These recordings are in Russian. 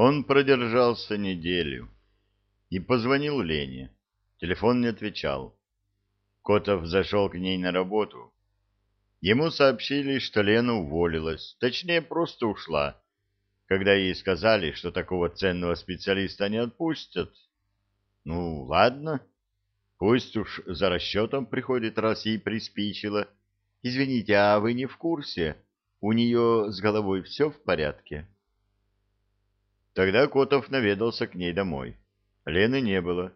Он продержался неделю и позвонил Лене. Телефон не отвечал. Котов зашел к ней на работу. Ему сообщили, что Лена уволилась, точнее, просто ушла, когда ей сказали, что такого ценного специалиста не отпустят. Ну, ладно, пусть уж за расчетом приходит, раз ей приспичило. Извините, а вы не в курсе? У нее с головой все в порядке? Тогда Котов наведался к ней домой. Лены не было.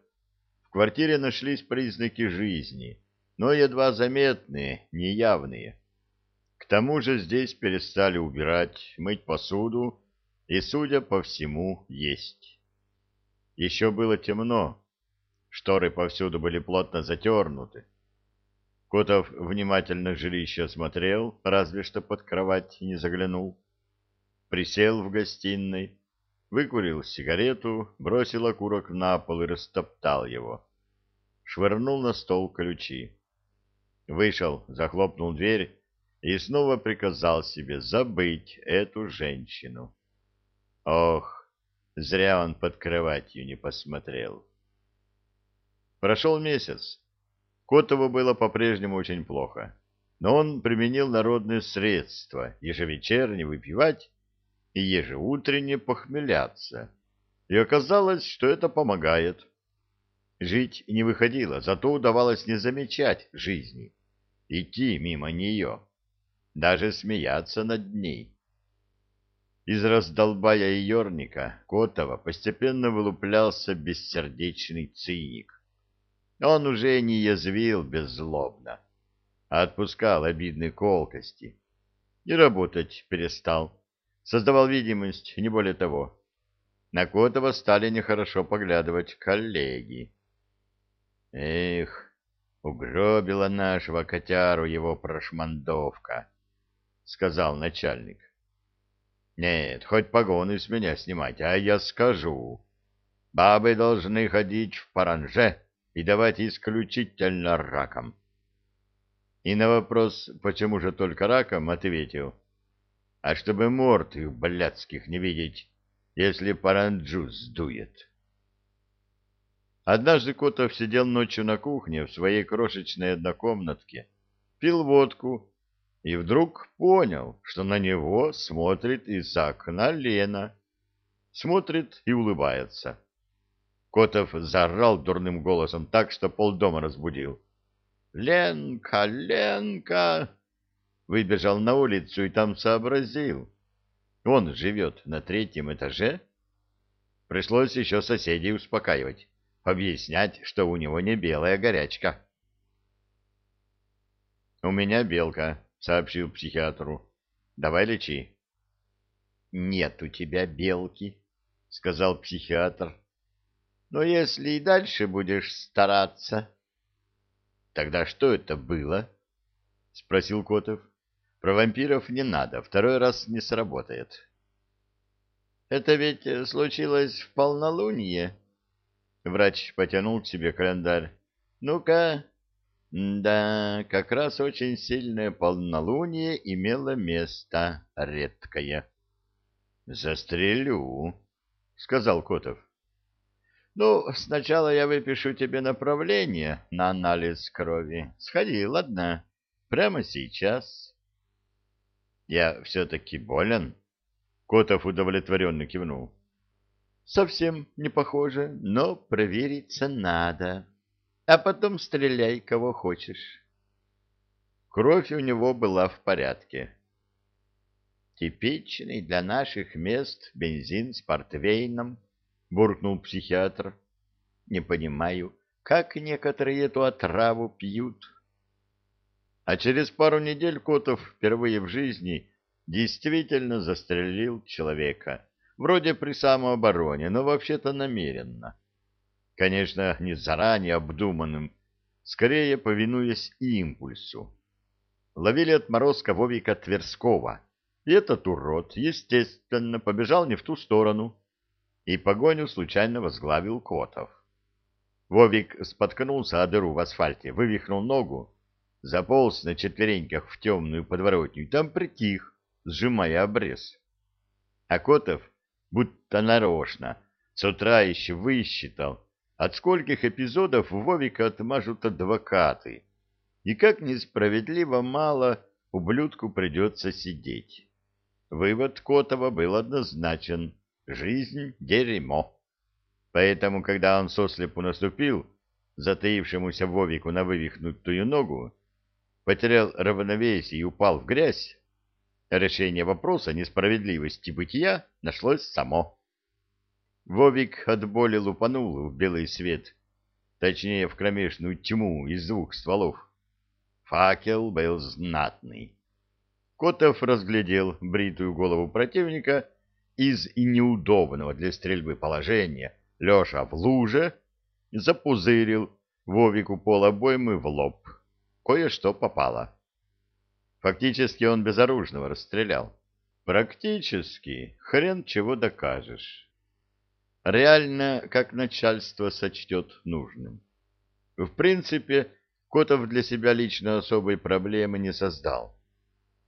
В квартире нашлись признаки жизни, но едва заметные, неявные. К тому же здесь перестали убирать, мыть посуду и, судя по всему, есть. Еще было темно, шторы повсюду были плотно затернуты. Котов внимательно жилище осмотрел, разве что под кровать не заглянул. Присел в гостиной, выкурил сигарету, бросил окурок на пол и растоптал его. Швырнул на стол ключи. Вышел, захлопнул дверь и снова приказал себе забыть эту женщину. Ох, зря он под кроватью не посмотрел. Прошел месяц. Котову было по-прежнему очень плохо, но он применил народные средства ежевечерне выпивать и ежеутренне похмеляться. И оказалось, что это помогает. Жить не выходило, зато удавалось не замечать жизни, идти мимо нее, даже смеяться над ней. Из раздолбая ерника Котова постепенно вылуплялся бессердечный циник. Он уже не язвил беззлобно, а отпускал обидные колкости. И работать перестал создавал видимость, не более того. На Котова стали нехорошо поглядывать коллеги. «Эх, угробила нашего котяру его прошмандовка», — сказал начальник. «Нет, хоть погоны с меня снимать, а я скажу. Бабы должны ходить в паранже и давать исключительно раком». И на вопрос, почему же только раком, ответил — а чтобы морд их блядских не видеть, если паранджу сдует. Однажды Котов сидел ночью на кухне в своей крошечной однокомнатке, пил водку и вдруг понял, что на него смотрит из окна Лена. Смотрит и улыбается. Котов заорал дурным голосом так, что полдома разбудил. «Ленка, Ленка!» Выбежал на улицу и там сообразил. Он живет на третьем этаже. Пришлось еще соседей успокаивать, объяснять, что у него не белая горячка. «У меня белка», — сообщил психиатру. «Давай лечи». «Нет у тебя белки», — сказал психиатр. «Но если и дальше будешь стараться...» «Тогда что это было?» — спросил Котов. Про вампиров не надо, второй раз не сработает. Это ведь случилось в полнолуние. Врач потянул себе календарь. Ну-ка. Да, как раз очень сильное полнолуние имело место, редкое. Застрелю, сказал Котов. Ну, сначала я выпишу тебе направление на анализ крови. Сходи, ладно? Прямо сейчас. Я все-таки болен? Котов удовлетворенно кивнул. Совсем не похоже, но провериться надо. А потом стреляй, кого хочешь. Кровь у него была в порядке. Типичный для наших мест бензин с портвейном, буркнул психиатр. Не понимаю, как некоторые эту отраву пьют. А через пару недель Котов впервые в жизни действительно застрелил человека. Вроде при самообороне, но вообще-то намеренно. Конечно, не заранее обдуманным, скорее повинуясь импульсу. Ловили отморозка Вовика Тверского, и этот урод, естественно, побежал не в ту сторону, и погоню случайно возглавил Котов. Вовик споткнулся о дыру в асфальте, вывихнул ногу, заполз на четвереньках в темную подворотню и там притих, сжимая обрез. А Котов будто нарочно, с утра еще высчитал, от скольких эпизодов Вовика отмажут адвокаты, и как несправедливо мало ублюдку придется сидеть. Вывод Котова был однозначен — жизнь — дерьмо. Поэтому, когда он сослепу наступил, затаившемуся Вовику на вывихнутую ногу, потерял равновесие и упал в грязь, решение вопроса несправедливости бытия нашлось само. Вовик от боли лупанул в белый свет, точнее, в кромешную тьму из двух стволов. Факел был знатный. Котов разглядел бритую голову противника из неудобного для стрельбы положения, лежа в луже, запузырил Вовику пол обоймы в лоб. Кое-что попало. Фактически он безоружного расстрелял. Практически хрен чего докажешь. Реально, как начальство сочтет нужным. В принципе, Котов для себя лично особой проблемы не создал.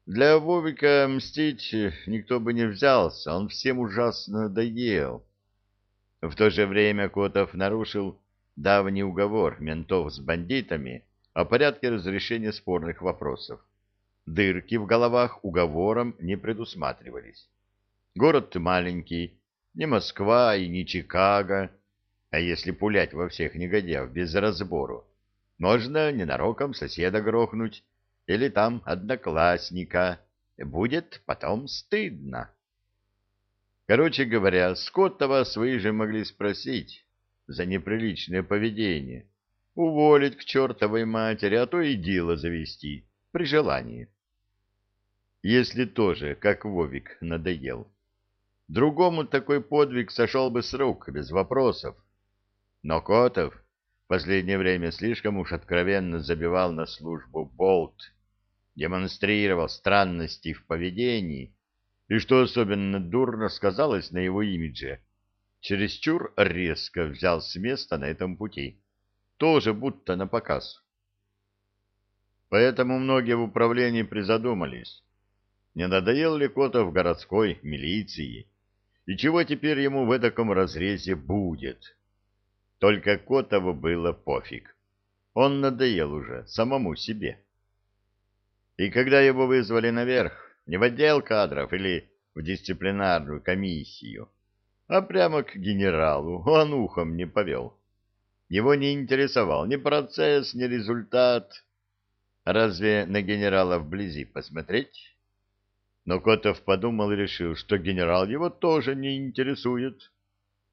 Для Вовика мстить никто бы не взялся, он всем ужасно надоел. В то же время Котов нарушил давний уговор ментов с бандитами о порядке разрешения спорных вопросов. Дырки в головах уговором не предусматривались. Город маленький, не Москва и не Чикаго, а если пулять во всех негодяев без разбору, можно ненароком соседа грохнуть или там одноклассника. Будет потом стыдно. Короче говоря, Скоттова свои же могли спросить за неприличное поведение, уволить к чертовой матери, а то и дело завести, при желании. Если тоже, как Вовик, надоел. Другому такой подвиг сошел бы с рук, без вопросов. Но Котов последнее время слишком уж откровенно забивал на службу болт, демонстрировал странности в поведении, и, что особенно дурно сказалось на его имидже, чересчур резко взял с места на этом пути, тоже будто на показ. Поэтому многие в управлении призадумались, не надоел ли Котов городской милиции, и чего теперь ему в таком разрезе будет. Только Котову было пофиг. Он надоел уже самому себе. И когда его вызвали наверх, не в отдел кадров или в дисциплинарную комиссию, а прямо к генералу, он ухом не повел. Его не интересовал ни процесс, ни результат. Разве на генерала вблизи посмотреть? Но Котов подумал и решил, что генерал его тоже не интересует.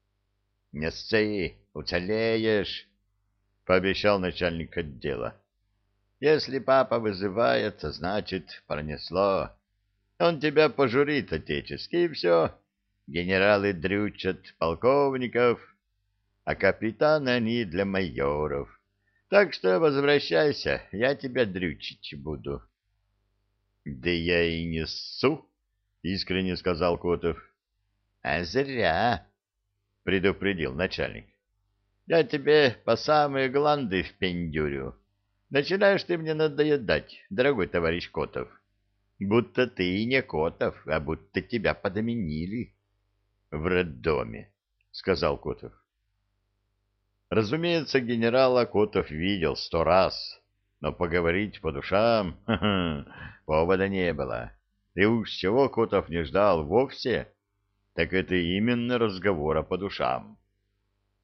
— Не сцы, уцелеешь, — пообещал начальник отдела. — Если папа вызывает, значит, пронесло. Он тебя пожурит отечески, и все. Генералы дрючат полковников, а капитаны они для майоров. Так что возвращайся, я тебя дрючить буду. — Да я и не ссу, — искренне сказал Котов. — А зря, — предупредил начальник. — Я тебе по самые гланды впендюрю. Начинаешь ты мне надоедать, дорогой товарищ Котов. Будто ты и не Котов, а будто тебя подменили. — В роддоме, — сказал Котов. Разумеется, генерала Котов видел сто раз, но поговорить по душам ха -ха, повода не было. И уж чего Котов не ждал вовсе, так это именно разговора по душам.